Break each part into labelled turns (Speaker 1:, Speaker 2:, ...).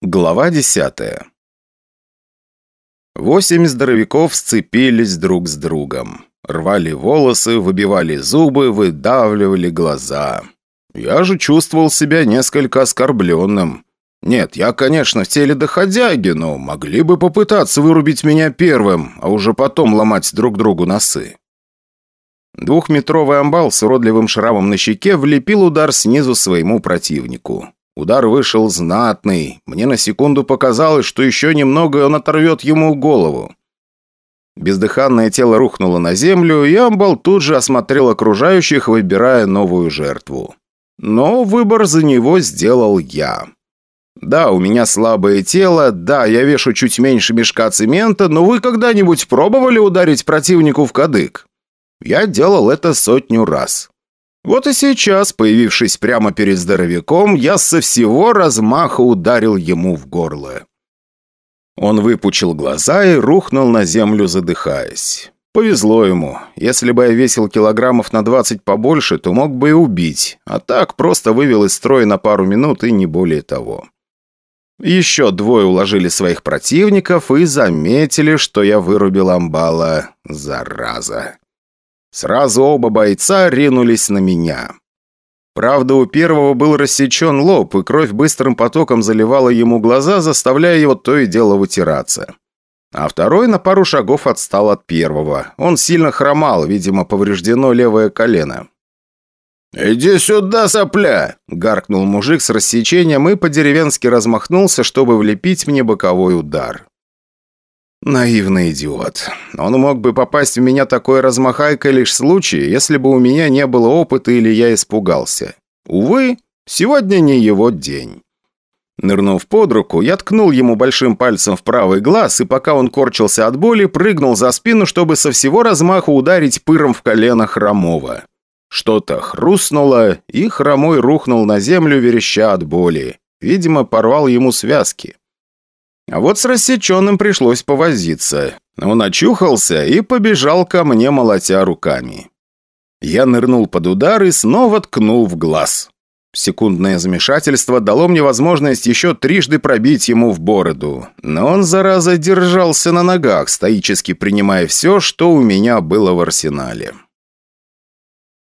Speaker 1: Глава десятая Восемь здоровяков сцепились друг с другом. Рвали волосы, выбивали зубы, выдавливали глаза. Я же чувствовал себя несколько оскорбленным. Нет, я, конечно, в теле доходяги, но могли бы попытаться вырубить меня первым, а уже потом ломать друг другу носы. Двухметровый амбал с уродливым шрамом на щеке влепил удар снизу своему противнику. Удар вышел знатный. Мне на секунду показалось, что еще немного он оторвет ему голову. Бездыханное тело рухнуло на землю, и амбал тут же осмотрел окружающих, выбирая новую жертву. Но выбор за него сделал я. Да, у меня слабое тело, да, я вешу чуть меньше мешка цемента, но вы когда-нибудь пробовали ударить противнику в кадык? Я делал это сотню раз. Вот и сейчас, появившись прямо перед здоровяком, я со всего размаха ударил ему в горло. Он выпучил глаза и рухнул на землю, задыхаясь. Повезло ему. Если бы я весил килограммов на 20 побольше, то мог бы и убить. А так просто вывел из строя на пару минут и не более того. Еще двое уложили своих противников и заметили, что я вырубил амбала. Зараза. Сразу оба бойца ринулись на меня. Правда, у первого был рассечен лоб, и кровь быстрым потоком заливала ему глаза, заставляя его то и дело вытираться. А второй на пару шагов отстал от первого. Он сильно хромал, видимо, повреждено левое колено.
Speaker 2: «Иди сюда, сопля!» – гаркнул мужик с рассечением и по-деревенски размахнулся, чтобы влепить мне боковой удар.
Speaker 1: Наивный идиот. Он мог бы попасть в меня такой размахайкой лишь в случае, если бы у меня не было опыта или я испугался. Увы, сегодня не его день. Нырнув под руку, я ткнул ему большим пальцем в правый глаз, и пока он корчился от боли, прыгнул за спину, чтобы со всего размаху ударить пыром в колено Хромова. Что-то хрустнуло, и Хромой рухнул на землю, вереща от боли. Видимо, порвал ему связки. А вот с рассеченным пришлось повозиться. Он очухался и побежал ко мне, молотя руками. Я нырнул под удар и снова ткнул в глаз. Секундное замешательство дало мне возможность еще трижды пробить ему в бороду. Но он, зараза, держался на ногах, стоически принимая все, что у меня было в арсенале.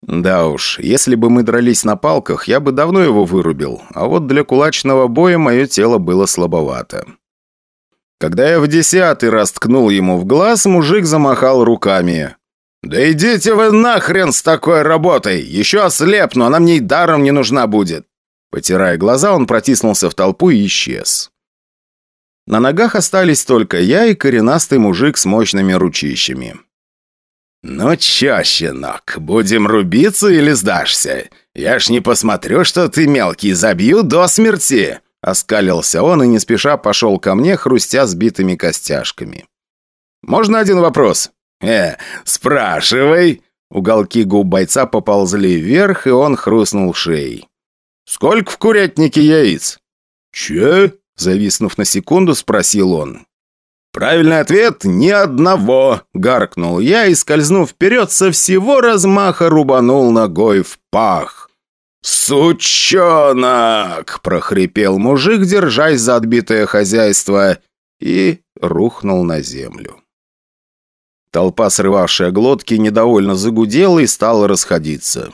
Speaker 1: Да уж, если бы мы дрались на палках, я бы давно его вырубил, а вот для кулачного боя мое тело было слабовато. Когда я в десятый раз ткнул ему в глаз, мужик замахал руками.
Speaker 2: «Да идите вы нахрен с такой работой! Еще ослепну, она мне и даром не нужна будет!»
Speaker 1: Потирая глаза, он протиснулся в толпу и исчез. На ногах остались только я и коренастый мужик с мощными ручищами.
Speaker 2: «Ну чё, щенок, будем рубиться или сдашься? Я ж не посмотрю, что ты мелкий, забью до смерти!»
Speaker 1: Оскалился он и не спеша пошел ко мне, хрустя сбитыми костяшками.
Speaker 2: «Можно один вопрос?» «Э, спрашивай!»
Speaker 1: Уголки губ бойца поползли вверх, и он хрустнул шеей.
Speaker 2: «Сколько в курятнике яиц?»
Speaker 1: «Че?» Зависнув на секунду, спросил он.
Speaker 2: «Правильный ответ – ни одного!» – гаркнул я и, скользнув вперед, со всего размаха рубанул ногой в пах. «Сучонок!» – прохрипел мужик, держась за отбитое хозяйство, и рухнул на землю.
Speaker 1: Толпа, срывавшая глотки, недовольно загудела и стала расходиться.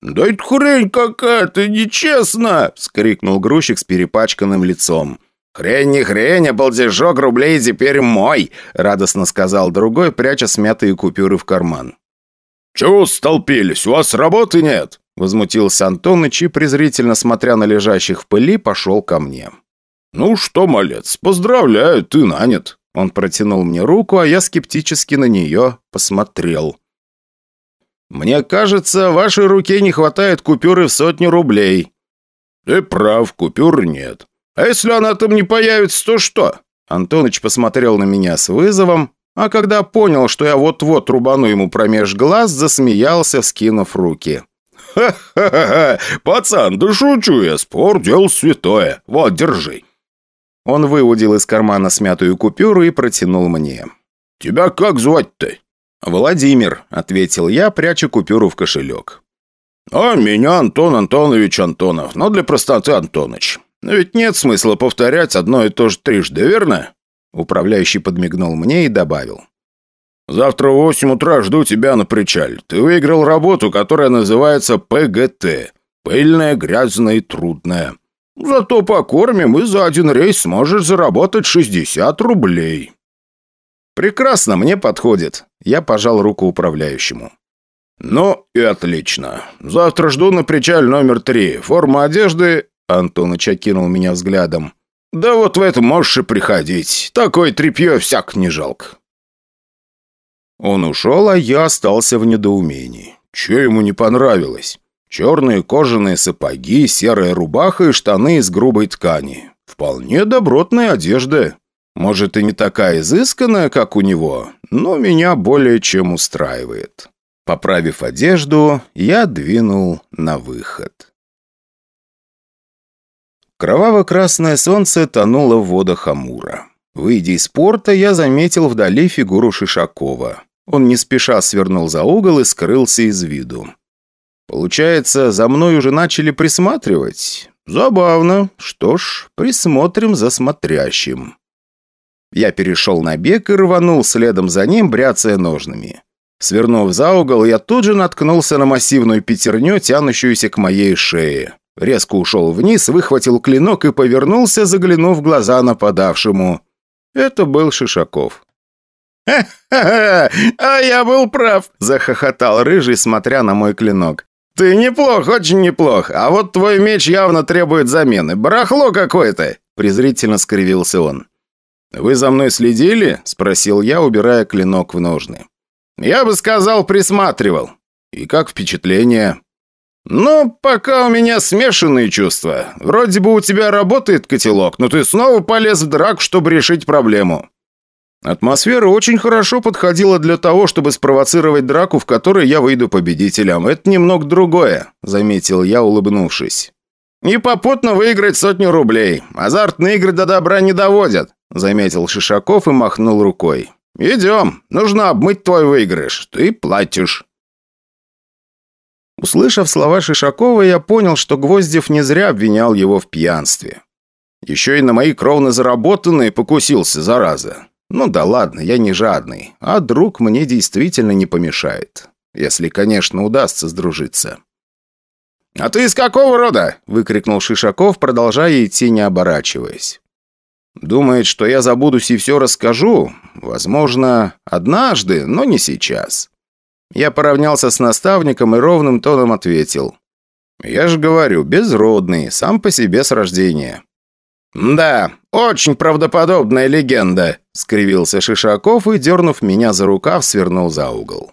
Speaker 2: «Да это хрень какая-то, нечестно!» – вскрикнул грузчик с перепачканным лицом. «Хрень не хрень, а полтишок рублей теперь мой!» – радостно сказал другой, пряча смятые купюры в карман.
Speaker 3: «Чего столпились? У вас работы нет?»
Speaker 1: Возмутился Антоныч и, презрительно смотря на лежащих в пыли, пошел ко мне.
Speaker 3: «Ну что, малец, поздравляю, ты нанят».
Speaker 1: Он протянул мне руку, а я скептически на нее посмотрел. «Мне кажется, вашей руке не хватает купюры в сотню рублей».
Speaker 3: «Ты прав, купюр нет. А если она там не появится, то что?»
Speaker 1: Антоныч посмотрел на меня с вызовом, а когда понял, что я вот-вот рубану ему промеж глаз, засмеялся, вскинув руки.
Speaker 3: «Ха-ха-ха! Пацан, да шучу я, спор – дело святое. Вот, держи».
Speaker 1: Он выудил из кармана смятую купюру и протянул мне.
Speaker 3: «Тебя как звать-то?»
Speaker 1: «Владимир», – ответил я, пряча купюру в кошелек.
Speaker 3: «А меня Антон Антонович Антонов, но для простоты Антоныч. Но ведь нет смысла повторять одно и то же трижды, верно?» Управляющий подмигнул мне и добавил. «Завтра в восемь утра жду тебя на причале. Ты выиграл работу, которая называется ПГТ. Пыльная, грязная и трудная. Зато покормим, и за один рейс сможешь заработать 60 рублей».
Speaker 1: «Прекрасно, мне подходит». Я пожал руку управляющему.
Speaker 3: «Ну и отлично. Завтра жду на причале номер три. Форма одежды...» Антоныч окинул меня взглядом. «Да вот в этом можешь и приходить. Такое тряпье всяк не жалко».
Speaker 1: Он ушел, а я остался в недоумении. Че ему не понравилось? Черные кожаные сапоги, серая рубаха и штаны из грубой ткани. Вполне добротная одежда. Может и не такая изысканная, как у него, но меня более чем устраивает. Поправив одежду, я двинул на выход. Кроваво-красное солнце тонуло в водах Амура. Выйдя из порта, я заметил вдали фигуру Шишакова. Он не спеша свернул за угол и скрылся из виду. Получается, за мной уже начали присматривать? Забавно. Что ж, присмотрим за смотрящим. Я перешел на бег и рванул следом за ним, бряцая ножными. Свернув за угол, я тут же наткнулся на массивную пятерню, тянущуюся к моей шее. Резко ушел вниз, выхватил клинок и повернулся, заглянув в глаза нападавшему. Это был Шишаков.
Speaker 2: «Ха-ха-ха! А я был прав!» – захохотал Рыжий, смотря на мой клинок. «Ты неплох, очень неплох, а вот твой меч явно требует замены. Барахло какое-то!» – презрительно скривился он.
Speaker 1: «Вы за мной следили?» – спросил я, убирая клинок в ножны.
Speaker 2: «Я бы сказал, присматривал».
Speaker 1: «И как впечатление?»
Speaker 2: «Ну, пока у меня смешанные чувства. Вроде бы у тебя работает котелок, но ты снова полез в драку, чтобы решить проблему».
Speaker 1: Атмосфера очень хорошо подходила для того, чтобы спровоцировать драку, в которой я выйду победителем. Это немного другое», — заметил я, улыбнувшись.
Speaker 2: «И попутно выиграть сотню рублей. Азартные игры до добра не доводят», — заметил Шишаков и махнул рукой. «Идем. Нужно обмыть твой выигрыш. Ты платишь».
Speaker 1: Услышав слова Шишакова, я понял, что Гвоздев не зря обвинял его в пьянстве. Еще и на мои кровно заработанные покусился, зараза. Ну да ладно, я не жадный, а друг мне действительно не помешает. Если, конечно, удастся сдружиться.
Speaker 2: «А ты из какого рода?» – выкрикнул Шишаков, продолжая идти, не оборачиваясь.
Speaker 1: «Думает, что я забудусь и все расскажу? Возможно, однажды, но не сейчас». Я поравнялся с наставником и ровным тоном ответил. «Я же говорю, безродный, сам по себе с рождения».
Speaker 2: «Да, очень правдоподобная легенда», — скривился Шишаков и, дернув меня за рукав, свернул за угол.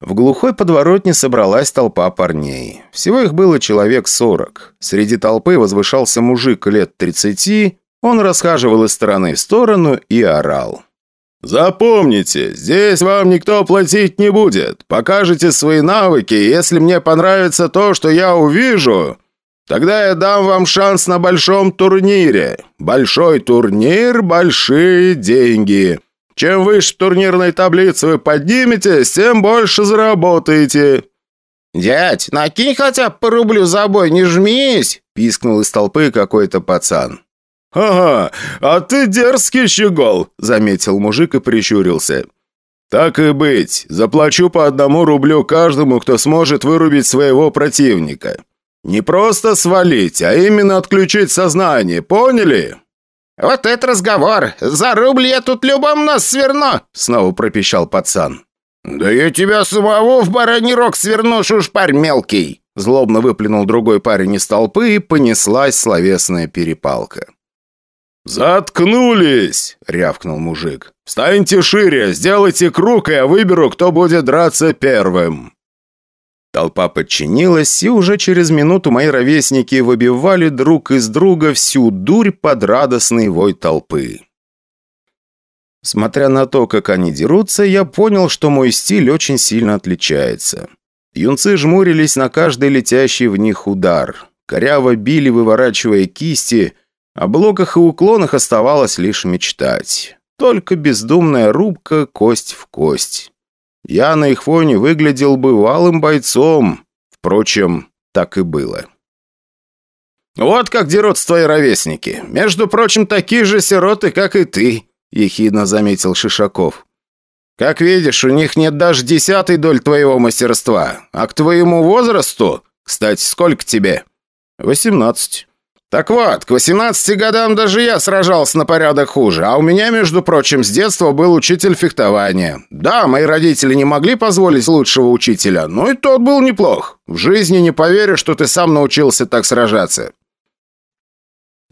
Speaker 1: В глухой подворотне собралась толпа парней. Всего их было человек сорок. Среди толпы возвышался мужик лет тридцати, он расхаживал из стороны в сторону и орал.
Speaker 3: «Запомните, здесь вам никто платить не будет. Покажите свои навыки, если мне понравится то, что я увижу, Тогда я дам вам шанс на большом турнире. Большой турнир – большие деньги. Чем выше турнирной таблицы вы подниметесь, тем больше заработаете».
Speaker 2: «Дядь, накинь хотя бы по рублю за бой, не жмись!» – пискнул из толпы какой-то пацан.
Speaker 3: «Ага, а ты дерзкий щегол!» – заметил мужик и прищурился. «Так и быть, заплачу по одному рублю каждому, кто сможет вырубить своего противника. Не просто свалить, а именно отключить сознание, поняли?»
Speaker 2: «Вот это разговор! За рубль я тут любом нос сверну!» Снова пропищал пацан. «Да я тебя самого в бараний рог сверну, шушпарь мелкий!» Злобно выплюнул другой парень из толпы, и понеслась словесная перепалка.
Speaker 3: «Заткнулись!» — рявкнул мужик. «Встаньте шире, сделайте круг, и я выберу, кто будет драться первым!»
Speaker 1: Толпа подчинилась, и уже через минуту мои ровесники выбивали друг из друга всю дурь под радостный вой толпы. Смотря на то, как они дерутся, я понял, что мой стиль очень сильно отличается. Юнцы жмурились на каждый летящий в них удар. Коряво били, выворачивая кисти, о блоках и уклонах оставалось лишь мечтать. Только бездумная рубка кость в кость. Я на их фоне выглядел бывалым бойцом. Впрочем, так и было.
Speaker 2: Вот как дерутся твои ровесники. Между прочим, такие же сироты, как и ты», – ехидно заметил Шишаков. «Как видишь, у них нет даже десятой доль твоего мастерства. А к твоему возрасту... Кстати, сколько тебе?»
Speaker 1: «Восемнадцать».
Speaker 2: «Так вот, к 18 годам даже я сражался на порядок хуже, а у меня, между прочим, с детства был учитель фехтования. Да, мои родители не могли позволить лучшего учителя, но и тот был неплох. В жизни не поверю, что ты сам научился так сражаться».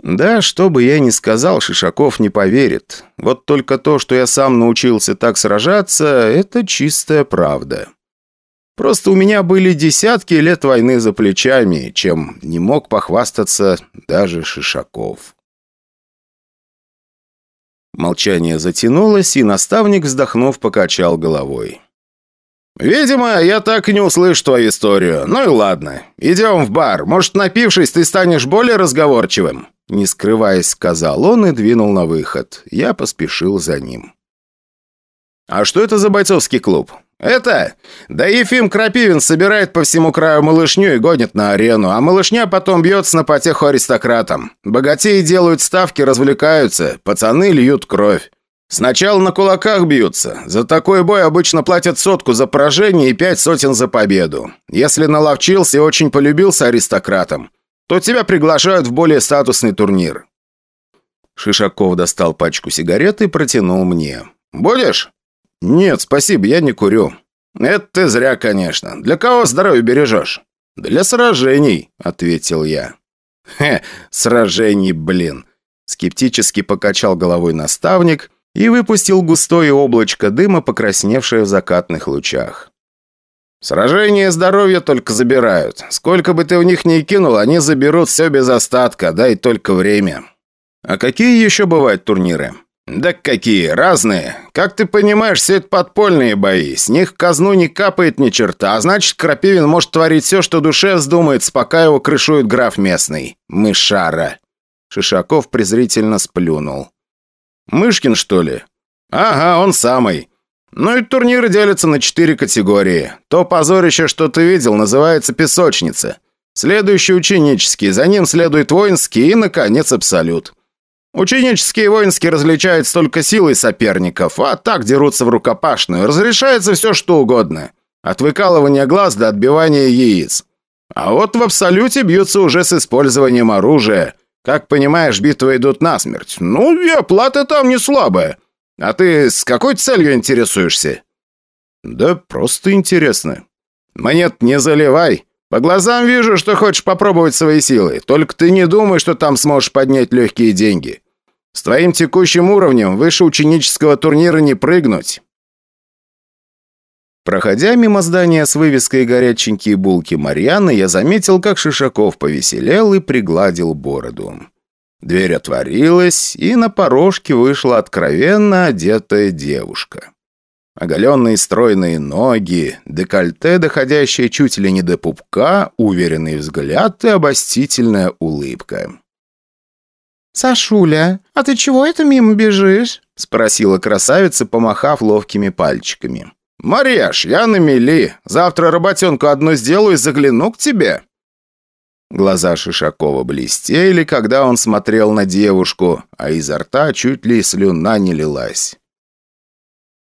Speaker 1: Да, что бы я ни сказал, Шишаков не поверит. Вот только то, что я сам научился так сражаться, это чистая правда. Просто у меня были десятки лет войны за плечами, чем не мог похвастаться даже Шишаков. Молчание затянулось, и наставник, вздохнув, покачал головой.
Speaker 2: «Видимо, я так и не услышу твою историю. Ну и ладно. Идем в бар. Может, напившись, ты станешь более разговорчивым?»
Speaker 1: Не скрываясь, сказал он и двинул на выход. Я поспешил за ним.
Speaker 2: «А что это за бойцовский клуб?» «Это? Да Ефим Крапивин собирает по всему краю малышню и гонит на арену, а малышня потом бьется на потеху аристократам. Богатеи делают ставки, развлекаются, пацаны льют кровь. Сначала на кулаках бьются. За такой бой обычно платят сотку за поражение и пять сотен за победу. Если наловчился и очень полюбился аристократам, то тебя приглашают в более статусный турнир».
Speaker 1: Шишаков достал пачку сигарет и протянул мне.
Speaker 2: «Будешь?»
Speaker 1: «Нет, спасибо, я не курю».
Speaker 2: «Это ты зря, конечно. Для кого здоровье бережешь?»
Speaker 1: «Для сражений», — ответил я.
Speaker 2: «Хе, сражений, блин!»
Speaker 1: Скептически покачал головой наставник и выпустил густое облачко дыма, покрасневшее в закатных лучах.
Speaker 2: «Сражения здоровья только забирают. Сколько бы ты в них ни кинул, они заберут все без остатка, дай только время».
Speaker 1: «А какие еще бывают турниры?»
Speaker 2: «Да какие, разные. Как ты понимаешь, все это подпольные бои. С них казну не капает ни черта, а значит, Крапивин может творить все, что душе вздумается, пока его крышует граф местный. Мышара».
Speaker 1: Шишаков презрительно сплюнул.
Speaker 2: «Мышкин, что ли?» «Ага, он самый. Ну и турниры делятся на четыре категории. То позорище, что ты видел, называется песочница. Следующий ученический, за ним следует воинский и, наконец, абсолют». Ученические воинские различаются только силой соперников, а так дерутся в рукопашную. Разрешается все, что угодно. От выкалывания глаз до отбивания яиц. А вот в абсолюте бьются уже с использованием оружия. Как понимаешь, битвы идут насмерть. Ну и оплата там не слабая. А ты с какой целью интересуешься?
Speaker 1: Да просто интересно.
Speaker 2: Монет не заливай. По глазам вижу, что хочешь попробовать свои силы. Только ты не думай, что там сможешь поднять легкие деньги. С твоим текущим уровнем выше ученического турнира не прыгнуть».
Speaker 1: Проходя мимо здания с вывеской «Горяченькие булки Марьяны», я заметил, как Шишаков повеселел и пригладил бороду. Дверь отворилась, и на порожке вышла откровенно одетая девушка. Оголенные стройные ноги, декольте, доходящее чуть ли не до пупка, уверенный взгляд и обостительная улыбка.
Speaker 4: «Сашуля, а ты чего это мимо бежишь?»
Speaker 1: – спросила красавица, помахав ловкими пальчиками.
Speaker 2: «Марьяш, я на мели. Завтра работенку одну сделаю и загляну к тебе».
Speaker 1: Глаза Шишакова блестели, когда он смотрел на девушку, а изо рта чуть ли слюна не лилась.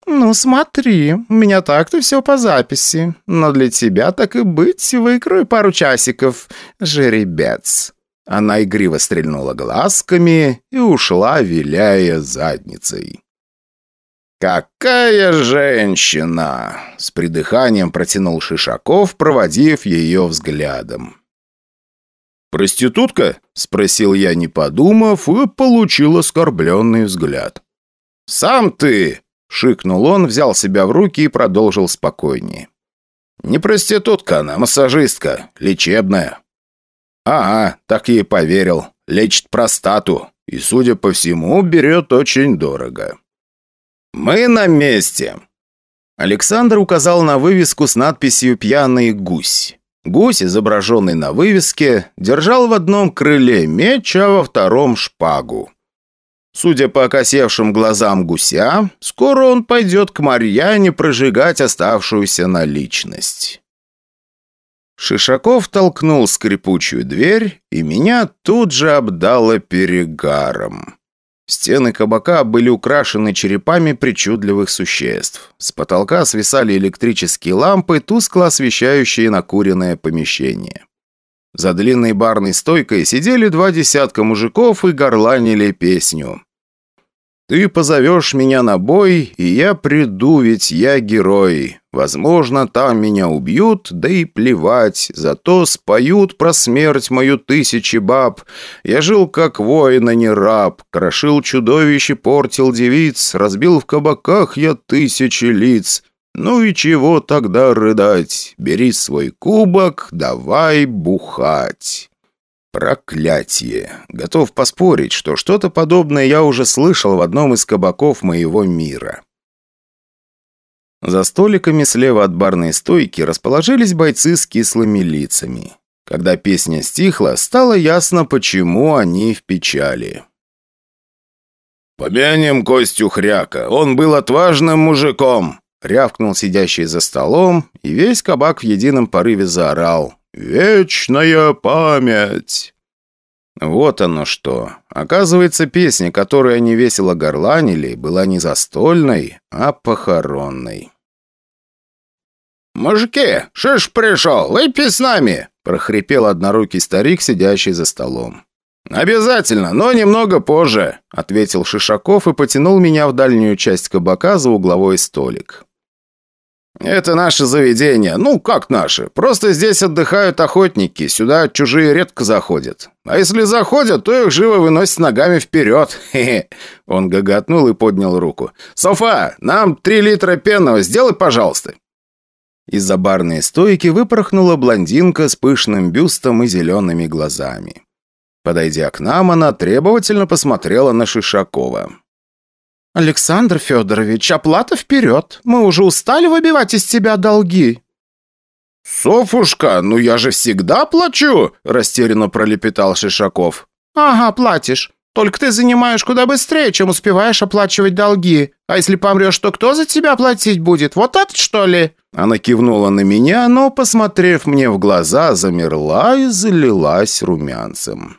Speaker 4: «Ну смотри, у меня так-то все по записи, но для тебя так и быть, выкрою пару часиков, жеребец».
Speaker 1: Она игриво стрельнула глазками и ушла, виляя задницей.
Speaker 2: «Какая женщина!» — с придыханием протянул Шишаков, проводив ее взглядом.
Speaker 1: «Проститутка?» — спросил я, не подумав, и получил оскорбленный взгляд.
Speaker 2: «Сам ты!» — шикнул он, взял себя в руки и продолжил спокойнее. «Не проститутка она, массажистка, лечебная.
Speaker 1: «Ага, так и поверил. Лечит простату. И, судя по всему, берет очень дорого».
Speaker 2: «Мы на месте!»
Speaker 1: Александр указал на вывеску с надписью «Пьяный гусь». Гусь, изображенный на вывеске, держал в одном крыле меч, а во втором шпагу. Судя по окосевшим глазам гуся, скоро он пойдет к Марьяне прожигать оставшуюся наличность. Шишаков толкнул скрипучую дверь, и меня тут же обдало перегаром. Стены кабака были украшены черепами причудливых существ. С потолка свисали электрические лампы, тускло освещающие накуренное помещение. За длинной барной стойкой сидели два десятка мужиков и горланили песню. Ты позовешь меня на бой, и я приду, ведь я герой. Возможно, там меня убьют, да и плевать. Зато споют про смерть мою тысячи баб. Я жил как воин, а не раб. Крошил чудовище, портил девиц. Разбил в кабаках я тысячи лиц. Ну и чего тогда рыдать? Бери свой кубок, давай бухать. Проклятие. Готов поспорить, что что-то подобное я уже слышал в одном из кабаков моего мира. За столиками слева от барной стойки расположились бойцы с кислыми лицами. Когда песня стихла, стало ясно, почему они в печали.
Speaker 3: «Помянем Костю Хряка, он был отважным мужиком!»
Speaker 1: Рявкнул сидящий за столом, и весь кабак в едином порыве заорал. «Вечная память!» Вот оно что. Оказывается, песня, которую они весело горланили, была не застольной, а похоронной.
Speaker 3: «Мужики, шиш пришел, выпей с нами!» – прохрипел однорукий старик, сидящий за столом.
Speaker 1: «Обязательно, но немного позже», – ответил Шишаков и потянул меня в дальнюю часть кабака за угловой столик. «Это наше заведение. Ну, как наше? Просто здесь отдыхают охотники. Сюда чужие редко заходят. А если заходят, то их живо выносят ногами вперед. Хе-хе». Он гоготнул и поднял руку. «Софа, нам три литра пенного сделай, пожалуйста». Из-за барной стойки выпорхнула блондинка с пышным бюстом и зелеными глазами. Подойдя к нам, она требовательно посмотрела на Шишакова.
Speaker 4: «Александр Федорович, оплата вперед. Мы уже устали выбивать из тебя долги».
Speaker 3: «Софушка, ну я же всегда плачу!» – растерянно пролепетал Шишаков.
Speaker 4: «Ага, платишь. Только ты занимаешь куда быстрее, чем успеваешь оплачивать долги. А если помрешь, то кто за тебя платить будет? Вот этот, что ли?»
Speaker 1: Она кивнула на меня, но, посмотрев мне в глаза, замерла и залилась румянцем.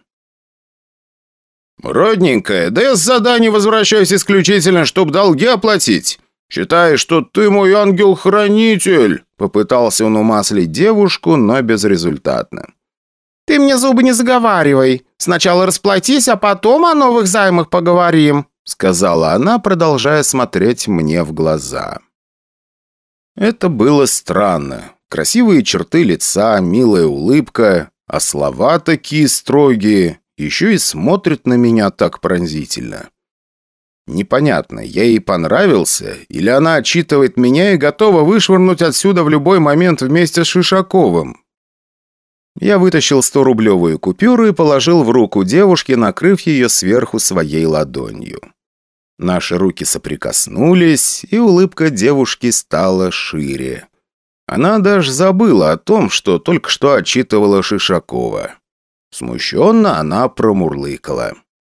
Speaker 3: «Родненькая, да я с задания возвращаюсь исключительно, чтобы долги оплатить. Считай, что ты мой ангел-хранитель!»
Speaker 1: Попытался он умаслить девушку, но безрезультатно.
Speaker 4: «Ты мне зубы не заговаривай. Сначала расплатись, а потом о новых займах поговорим»,
Speaker 1: сказала она, продолжая смотреть мне в глаза. Это было странно. Красивые черты лица, милая улыбка, а слова такие строгие еще и смотрит на меня так пронзительно. Непонятно, я ей понравился, или она отчитывает меня и готова вышвырнуть отсюда в любой момент вместе с Шишаковым. Я вытащил 100-рублевую купюру и положил в руку девушки, накрыв ее сверху своей ладонью. Наши руки соприкоснулись, и улыбка девушки стала шире. Она даже забыла о том, что только что отчитывала Шишакова. Смущенно она промурлыкала.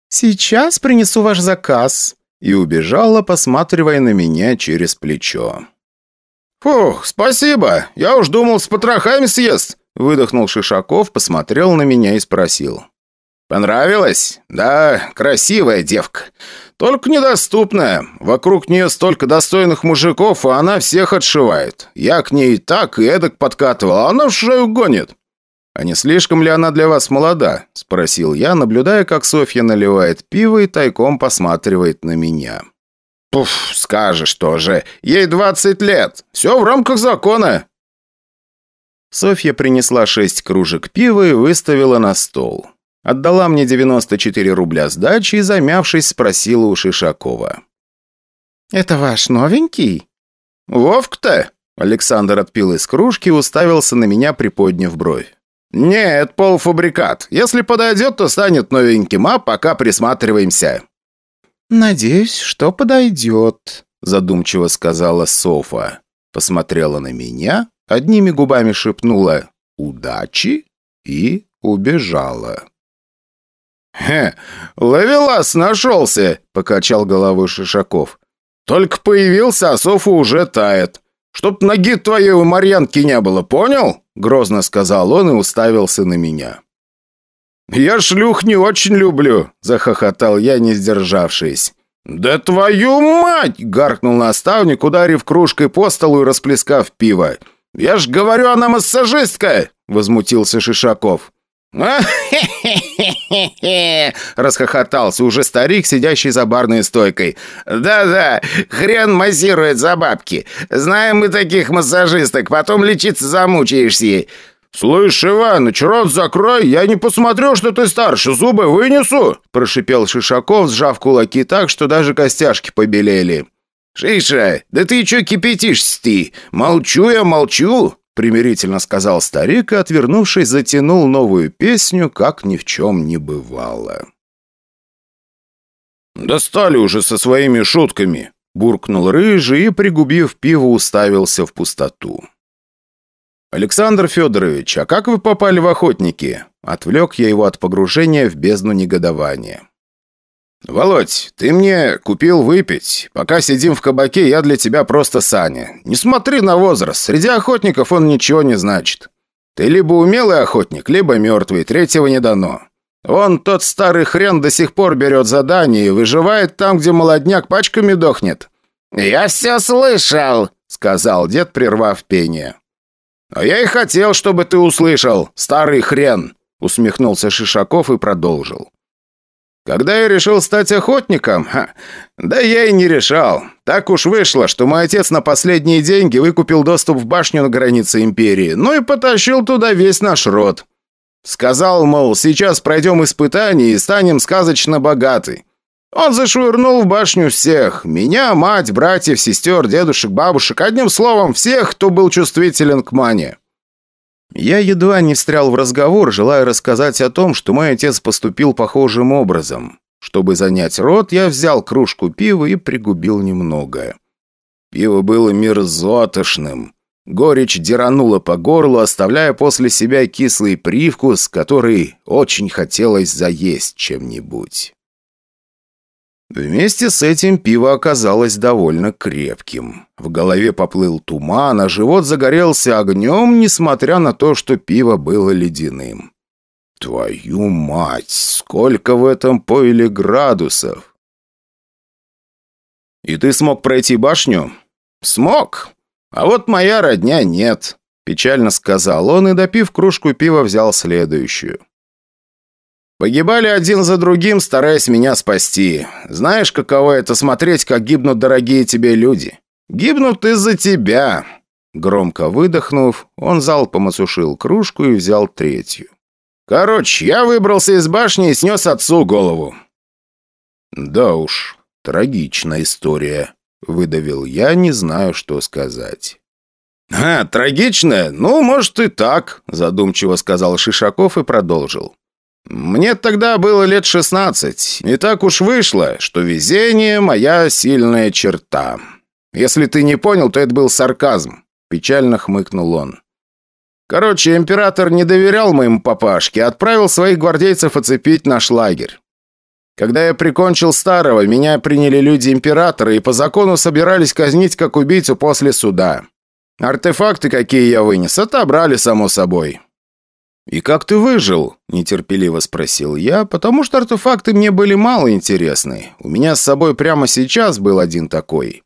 Speaker 4: «Сейчас принесу ваш заказ»,
Speaker 1: и убежала, посматривая на меня через плечо.
Speaker 3: «Фух, спасибо! Я уж думал, с потрохами съест!» Выдохнул Шишаков, посмотрел на меня и спросил. «Понравилось? Да, красивая девка. Только недоступная. Вокруг нее столько достойных мужиков, а она всех отшивает. Я к ней так и эдак подкатывал, а она в шею гонит.
Speaker 1: «А не слишком ли она для вас молода?» – спросил я, наблюдая, как Софья наливает пиво и тайком посматривает на меня.
Speaker 3: «Пуф, скажешь тоже. Ей двадцать лет. Все в рамках закона».
Speaker 1: Софья принесла шесть кружек пива и выставила на стол. Отдала мне 94 рубля сдачи и, замявшись, спросила у Шишакова.
Speaker 4: «Это ваш новенький?»
Speaker 3: «Вовк-то?»
Speaker 1: Александр отпил из кружки и уставился на меня, приподняв бровь.
Speaker 3: «Нет, полуфабрикат. Если подойдет, то станет новеньким, а пока присматриваемся».
Speaker 4: «Надеюсь, что подойдет», –
Speaker 1: задумчиво сказала Софа. Посмотрела на меня, одними губами шепнула «удачи» и убежала.
Speaker 3: «Хе, ловелас нашелся!» – покачал головой Шишаков. «Только появился, а Софа уже тает. Чтоб ноги твоей у Марьянки не было, понял?» Грозно сказал он и уставился на меня. «Я шлюх не очень люблю», – захохотал я, не сдержавшись. «Да твою мать!» – гаркнул наставник, ударив кружкой по столу и расплескав пиво. «Я ж говорю, она массажистка!» – возмутился Шишаков. Расхохотался уже старик, сидящий за барной стойкой. «Да-да, хрен массирует за бабки. Знаем мы таких массажисток, потом лечиться замучаешься. «Слышь, Иваныч, рот закрой, я не посмотрю, что ты старше, зубы вынесу!» Прошипел Шишаков, сжав кулаки так, что даже костяшки побелели. «Шиша, да ты чё кипятишься ты? Молчу я, молчу!» Примирительно сказал старик и, отвернувшись, затянул новую песню, как ни в чем не бывало. «Достали уже со своими шутками!» Буркнул рыжий и, пригубив пиво, уставился в пустоту. «Александр Федорович, а как вы попали в охотники?» Отвлек я его от погружения в бездну негодования. «Володь, ты мне купил выпить. Пока сидим в кабаке, я для тебя просто Саня. Не смотри на возраст. Среди охотников он ничего не значит. Ты либо умелый охотник, либо мертвый. Третьего не дано. Он, тот старый хрен, до сих пор берет задание и выживает там, где молодняк пачками дохнет». «Я все слышал», — сказал дед, прервав пение. «А я и хотел, чтобы ты услышал, старый хрен!» Усмехнулся Шишаков и продолжил. «Когда я решил стать охотником? Ха, да я и не решал. Так уж вышло, что мой отец на последние деньги выкупил доступ в башню на границе империи, ну и потащил туда весь наш род. Сказал, мол, сейчас пройдем испытание и станем сказочно богаты. Он зашвырнул в башню всех. Меня, мать, братьев, сестер, дедушек, бабушек. Одним словом, всех, кто был чувствителен к мане. Я едва не встрял в разговор, желая рассказать о том, что мой отец поступил похожим образом. Чтобы занять рот, я взял кружку пива и пригубил немного. Пиво было мерзотошным. Горечь деранула по горлу, оставляя после себя кислый привкус, который очень хотелось заесть чем-нибудь. Вместе с этим пиво оказалось довольно крепким. В голове поплыл туман, а живот загорелся огнем, несмотря на то, что пиво было ледяным. Твою мать, сколько в этом пойле градусов! И ты смог пройти башню? Смог. А вот моя родня нет, печально сказал он и, допив кружку пива, взял следующую. Погибали один за другим, стараясь меня спасти. Знаешь, каково это смотреть, как гибнут дорогие тебе люди? Гибнут из-за тебя!» Громко выдохнув, он залпом осушил кружку и взял третью. «Короче, я выбрался из башни и снес отцу голову». «Да уж, трагичная история», — выдавил я, не знаю, что сказать. «А, трагичная? Ну, может и так», — задумчиво сказал Шишаков и продолжил. Мне тогда было лет шестнадцать, и так уж вышло, что везение – моя сильная черта. Если ты не понял, то это был сарказм», – печально хмыкнул он. Короче, император не доверял моему папашке, отправил своих гвардейцев оцепить наш лагерь. Когда я прикончил старого, меня приняли люди императора и по закону собирались казнить как убийцу после суда. Артефакты, какие я вынес, отобрали, само собой. «И как ты выжил?» – нетерпеливо спросил я, потому что артефакты мне были мало интересны. У меня с собой прямо сейчас был один такой.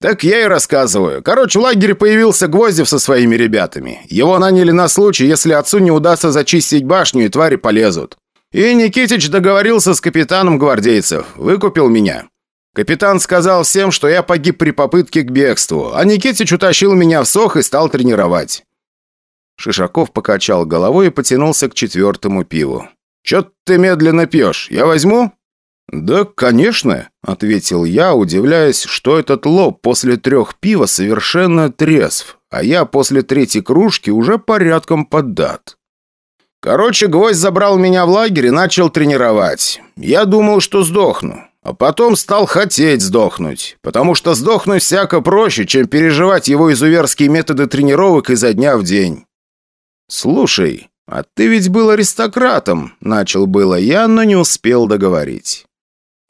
Speaker 3: «Так я и рассказываю. Короче, в лагере появился Гвоздев со своими ребятами. Его наняли на случай, если отцу не удастся зачистить башню, и твари полезут. И Никитич договорился с капитаном гвардейцев. Выкупил меня. Капитан сказал всем, что я погиб при попытке к бегству, а Никитич утащил меня в сох и стал тренировать. Шишаков покачал головой и потянулся к четвертому пиву. «Чё ты медленно пьешь? Я возьму?» «Да, конечно», — ответил я, удивляясь, что этот лоб после трех пива совершенно трезв, а я после третьей кружки уже порядком поддат. Короче, гвоздь забрал меня в лагерь и начал тренировать. Я думал, что сдохну. А потом стал хотеть сдохнуть, потому что сдохнуть всяко проще, чем переживать его изуверские методы тренировок изо дня в день. «Слушай, а ты ведь был аристократом», — начал было я, но не успел договорить.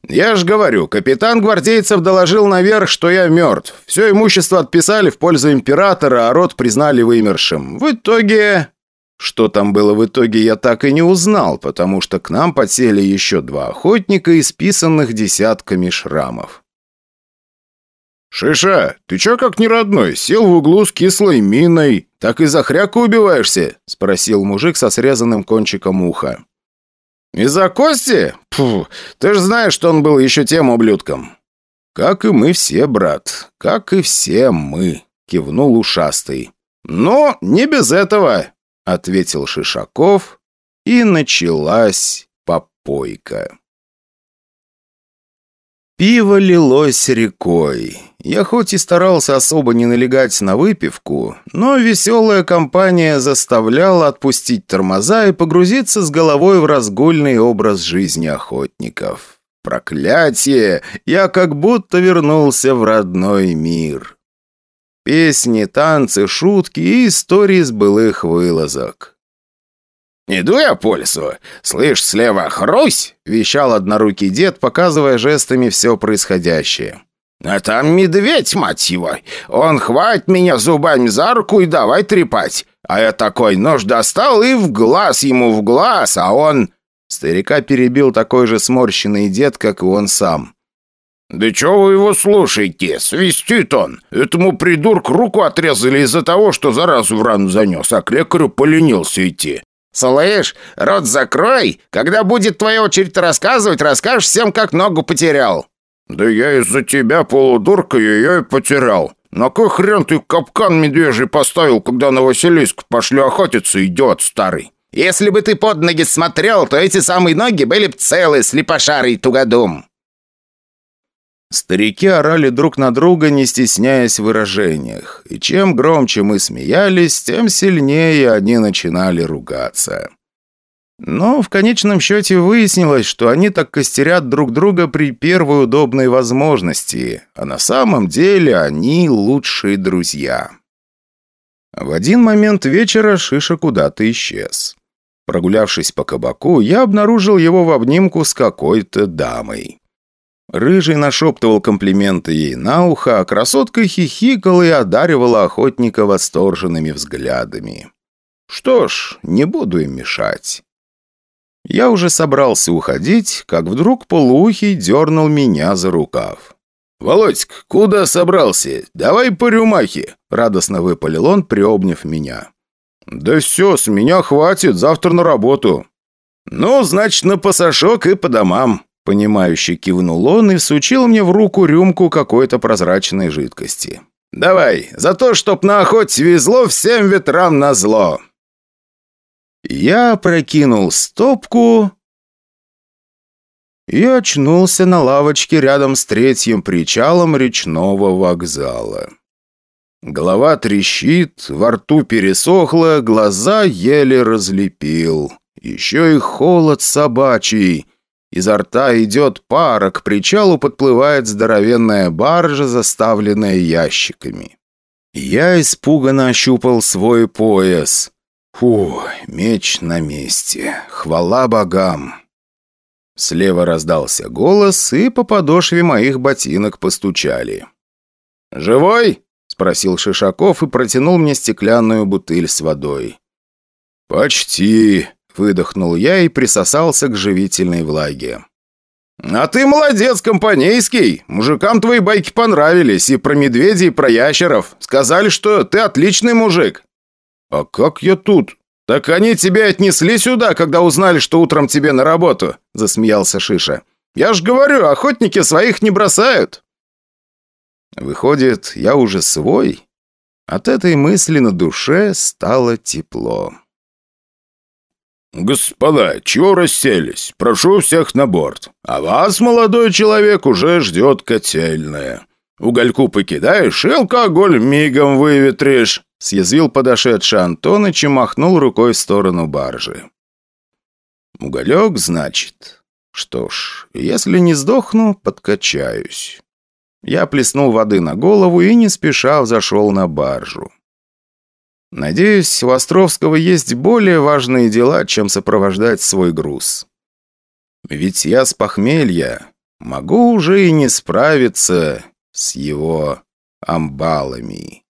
Speaker 1: «Я ж говорю, капитан гвардейцев доложил наверх, что я мертв. Все имущество отписали в пользу императора, а род признали вымершим. В итоге...» Что там было в итоге, я так и не узнал, потому что к нам подсели еще два охотника, исписанных десятками шрамов. «Шиша, ты чё как не родной? Сел в углу с кислой миной. Так и за хряку убиваешься?» – спросил мужик со срезанным кончиком уха. «Из-за кости? Фу, ты же знаешь, что он был еще тем ублюдком». «Как и мы все, брат. Как и все мы», – кивнул ушастый. «Ну, не без этого», – ответил Шишаков, и началась попойка. Пиво лилось рекой. Я хоть и старался особо не налегать на выпивку, но веселая компания заставляла отпустить тормоза и погрузиться с головой в разгульный образ жизни охотников. Проклятие! Я как будто вернулся в родной мир. Песни, танцы, шутки и истории с былых вылазок. «Иду я по лесу. Слышь, слева хрусь!» – вещал однорукий дед, показывая жестами все происходящее. «А там медведь, мать его! Он хватит меня зубами за руку и давай трепать. А я такой нож достал и в глаз ему в глаз, а он...» Старика перебил такой же сморщенный дед, как и он сам. «Да чего вы его слушаете? Свистит он! Этому придурку руку отрезали из-за того, что заразу в рану занес, а к лекарю поленился идти. «Слышь, рот закрой! Когда будет твоя очередь рассказывать, расскажешь всем, как ногу потерял!» «Да я из-за тебя, полудурка, ее и потерял. На кой хрен ты капкан медвежий поставил, когда на Василиск пошли охотиться, идиот старый?» «Если бы ты под ноги смотрел, то эти самые ноги были б целы, слепошарый тугодум!» Старики орали друг на друга, не стесняясь в выражениях. И чем громче мы смеялись, тем сильнее они начинали ругаться. Но в конечном счете выяснилось, что они так костерят друг друга при первой удобной возможности, а на самом деле они лучшие друзья. В один момент вечера Шиша куда-то исчез. Прогулявшись по кабаку, я обнаружил его в обнимку с какой-то дамой. Рыжий нашептывал комплименты ей на ухо, а красотка хихикала и одаривала охотника восторженными взглядами. Что ж, не буду им мешать. Я уже собрался уходить, как вдруг полуухий дернул меня за рукав. «Володька, куда собрался? Давай по рюмахе!» — радостно выпалил он, приобняв меня. «Да все, с меня хватит, завтра на работу». «Ну, значит, на пасашок и по домам», Понимающе кивнул он и сучил мне в руку рюмку какой-то прозрачной жидкости. «Давай, за то, чтоб на охоте везло всем ветрам на зло!» Я прокинул стопку и очнулся на лавочке рядом с третьим причалом речного вокзала. Голова трещит, во рту пересохло, глаза еле разлепил. Еще и холод собачий — Изо рта идет пара, к причалу подплывает здоровенная баржа, заставленная ящиками. Я испуганно ощупал свой пояс. Фу, меч на месте. Хвала богам. Слева раздался голос, и по подошве моих ботинок постучали. «Живой?» — спросил Шишаков и протянул мне стеклянную бутыль с водой. «Почти», Выдохнул я и присосался к живительной влаге. «А ты молодец, компанейский! Мужикам твои байки понравились, и про медведей, и про ящеров. Сказали, что ты отличный мужик». «А как я тут?» «Так они тебя отнесли сюда, когда узнали, что утром тебе на работу», – засмеялся Шиша. «Я ж говорю, охотники своих не бросают». Выходит, я уже свой? От этой мысли на душе стало тепло.
Speaker 3: «Господа, чего расселись? Прошу всех на борт. А вас, молодой человек, уже ждет котельная. Угольку покидаешь и алкоголь мигом выветришь», съязвил подошедший Антоныч и махнул рукой в сторону баржи.
Speaker 1: «Уголек, значит? Что ж, если не сдохну, подкачаюсь». Я плеснул воды на голову и не спеша зашел на баржу. Надеюсь, у Островского есть более важные дела, чем сопровождать свой груз. Ведь я с похмелья. могу уже и не справиться с его амбалами.